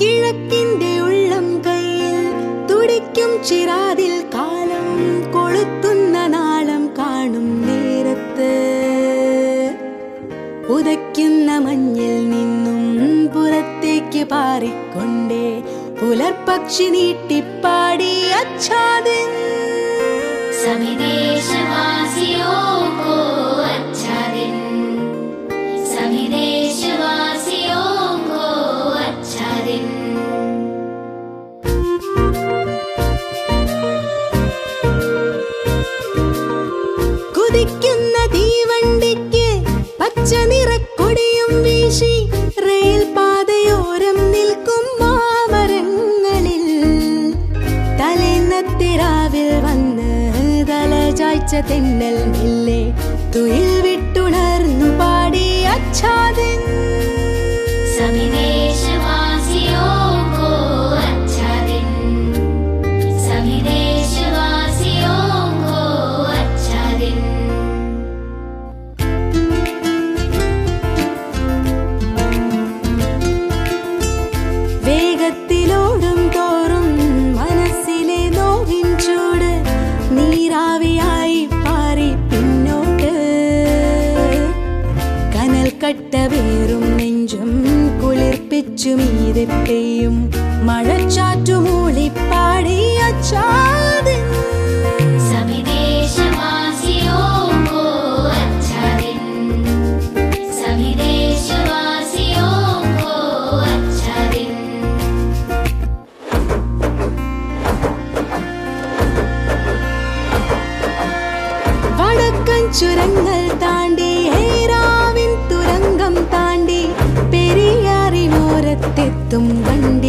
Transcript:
കിഴക്കിന്റെ ഉള്ളം കയ്യിൽ തുടിക്കും ചിരാതിൽ കാലം കൊളുത്തുന്ന നാളം കാണും നേരത്ത്. ഉദയ്ക്കുന്ന മഞ്ഞിൽ നിന്നും പുറത്തേക്ക് പാറിക്കൊണ്ടേ പുലർപക്ഷി നീട്ടിപ്പാടി അച്ഛാദിൻ. സമിതേ തെന്നൽ മില്ലേ? തുയിൽ വിട്ടുണർന്നു പാടി பட்ட வேறும் நெஞ்சம் குளிர்ப்பிச்சு மீது பெய்யும். மழச்சாற்று மூளை பாடி அச்சாது. சுரங்கள் தாண்டி தெத்தும் வண்டி